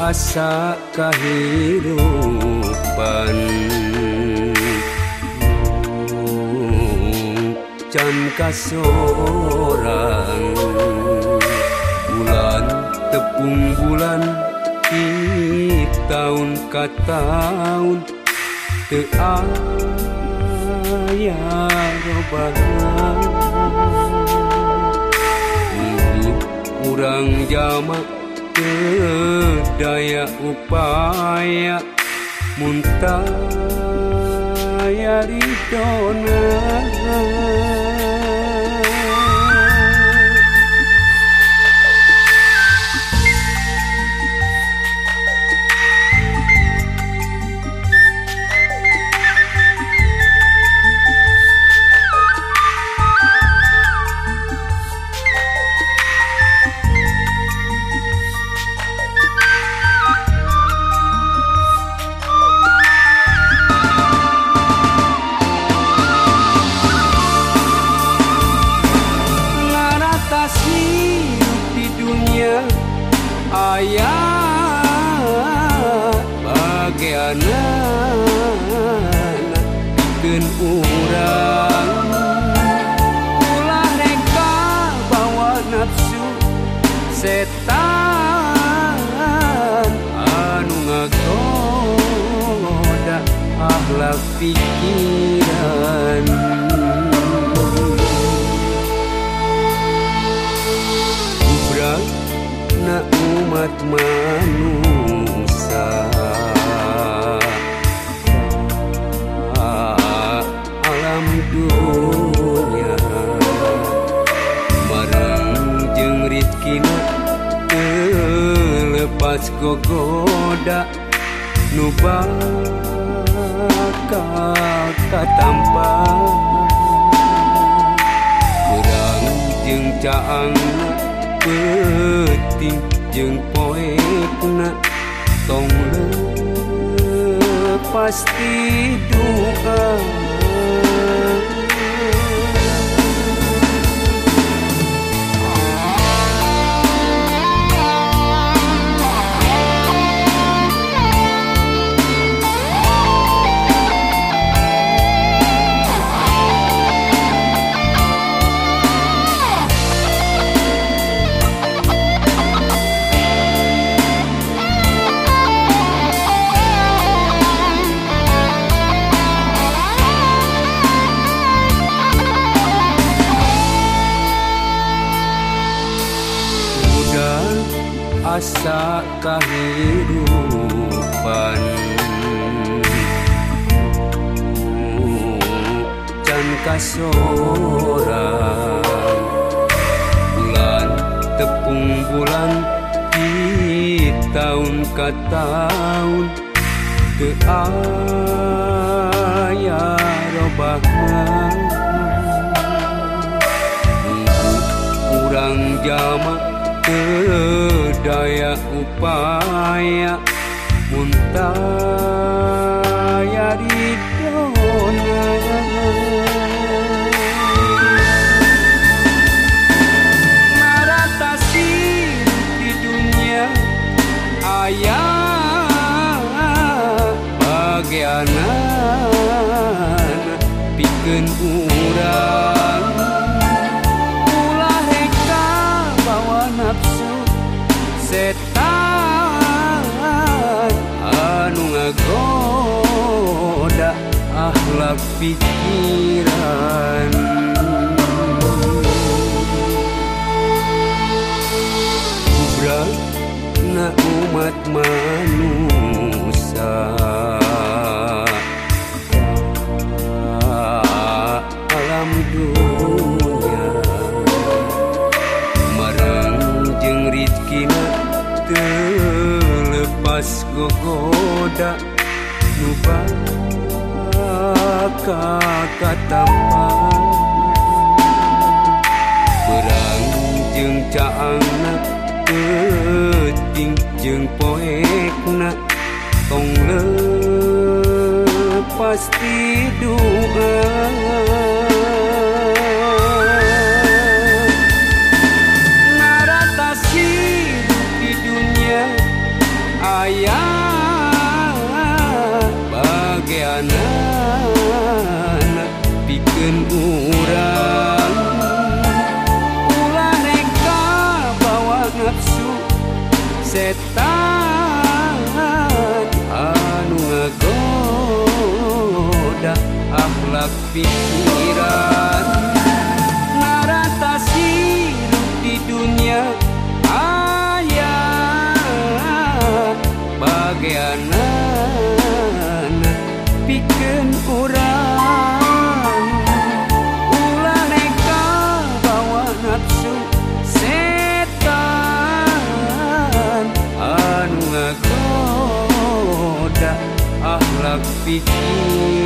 asa kehidupan. Can kasorang bulan tepung bulan di tahun ke tahun te ayah robahan jamak daya upaya muntah ya ridona ayah bagiana bikin urang ulah reka bawa nafsu setan. Anu ngagoda akhlak pikiran lepas gogoda nuba katampa kurang jeung caang peti jeung poekna tong pasti duka rasa kehidupan Can kasorang Bulan tepung bulan Di tahun ke tahun Ke ayah robahnya Kurang jamak ke daya upaya muntah ya ridona Naratasi di dunia ayah bagiana bikin urang setan anu ngagoda akhlak pikiran. Kubra na umat manusia Mas gogoda Nu baka katampan Perang jeung caangna Keting jeung poekna. Tong lepas ti doa akhlak pikiran naratasi di dunia ayah bagian bikin urang ulah neka bawa nafsu setan. Anu ngagoda akhlak pikir